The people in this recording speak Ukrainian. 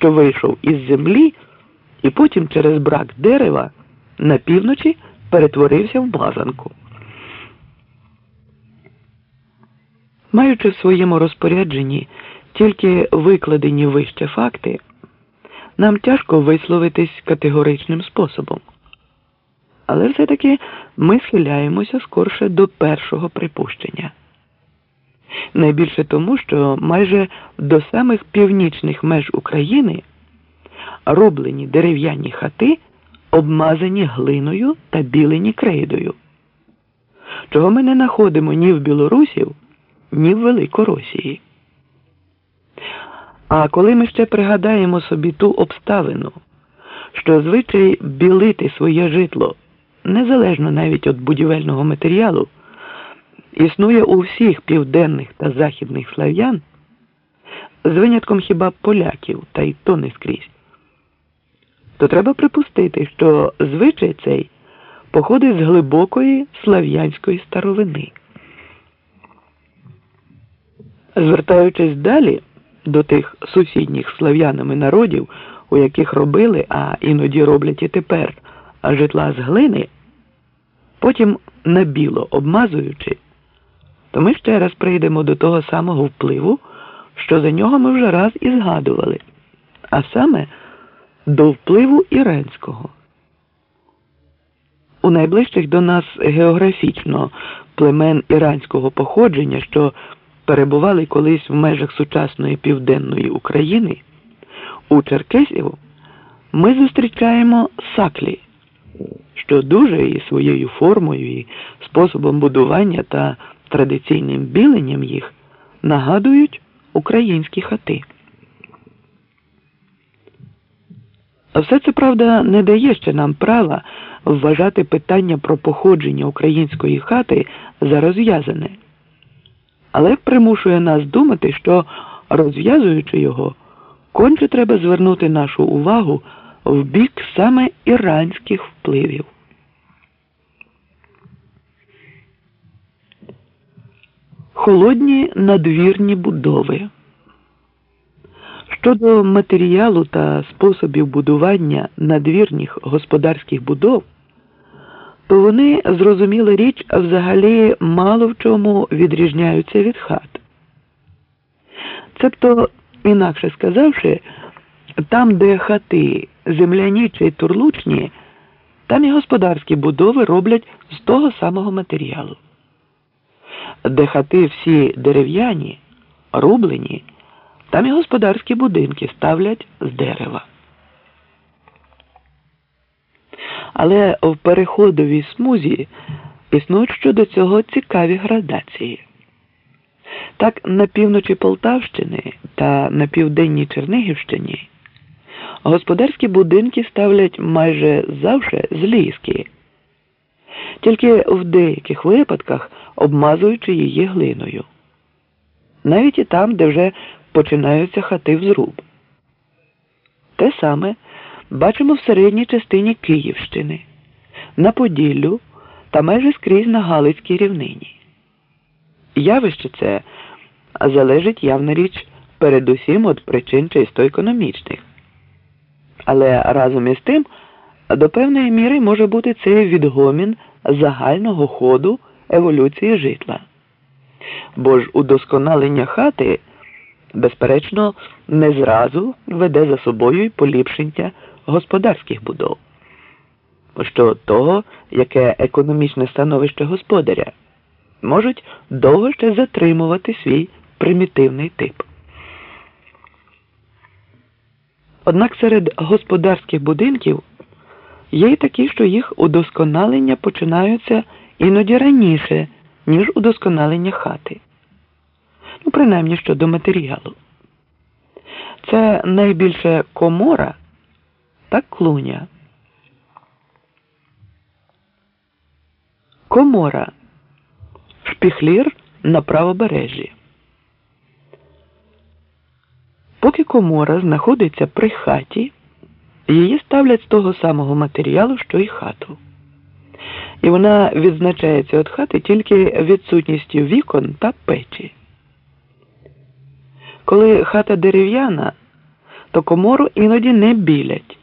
що вийшов із землі і потім через брак дерева на півночі перетворився в мазанку. Маючи в своєму розпорядженні тільки викладені вище факти, нам тяжко висловитись категоричним способом. Але все-таки ми схиляємося скорше до першого припущення. Найбільше тому, що майже до самих північних меж України роблені дерев'яні хати обмазані глиною та білені крейдою, чого ми не знаходимо ні в білорусів, ні в Великоросії. А коли ми ще пригадаємо собі ту обставину, що звичай білити своє житло незалежно навіть від будівельного матеріалу, існує у всіх південних та західних слав'ян, з винятком хіба поляків, та й то не скрізь, то треба припустити, що звичай цей походить з глибокої слав'янської старовини. Звертаючись далі до тих сусідніх слав'янами народів, у яких робили, а іноді роблять і тепер житла з глини, потім на біло обмазуючи, то ми ще раз прийдемо до того самого впливу, що за нього ми вже раз і згадували, а саме до впливу іранського. У найближчих до нас географічно племен іранського походження, що перебували колись в межах сучасної південної України, у Черкесів ми зустрічаємо саклі, що дуже і своєю формою, і способом будування та традиційним біленням їх нагадують українські хати. Все це правда не дає ще нам права вважати питання про походження української хати за розв'язане, але примушує нас думати, що розв'язуючи його, конче треба звернути нашу увагу в бік саме іранських впливів. Холодні надвірні будови. Щодо матеріалу та способів будування надвірних господарських будов, то вони, зрозуміла річ, взагалі мало в чому відрізняються від хат. Цебто, інакше сказавши, там, де хати земляні чи турлучні, там і господарські будови роблять з того самого матеріалу. Де хати всі дерев'яні, рублені, там і господарські будинки ставлять з дерева. Але в переходовій смузі існують щодо цього цікаві градації. Так, на півночі Полтавщини та на південній Чернігівщині господарські будинки ставлять майже завжди з ліски, тільки в деяких випадках обмазуючи її глиною. Навіть і там, де вже починаються хати в зруб. Те саме бачимо в середній частині Київщини, на Поділлю та майже скрізь на Галицькій рівнині. Явище це залежить явна річ передусім від причин чисто економічних. Але разом із тим до певної міри може бути цей відгомін загального ходу еволюції житла. Бо ж удосконалення хати, безперечно, не зразу веде за собою й поліпшення господарських будов, що того, яке економічне становище господаря, можуть довго ще затримувати свій примітивний тип. Однак серед господарських будинків є й такі, що їх удосконалення починаються іноді раніше, ніж удосконалення хати. Ну, принаймні щодо матеріалу. Це найбільше комора та клуня. Комора. Шпіхлір на правобережжі. Поки комора знаходиться при хаті, її ставлять з того самого матеріалу, що й хату. І вона відзначається від хати тільки відсутністю вікон та печі. Коли хата дерев'яна, то комору іноді не білять.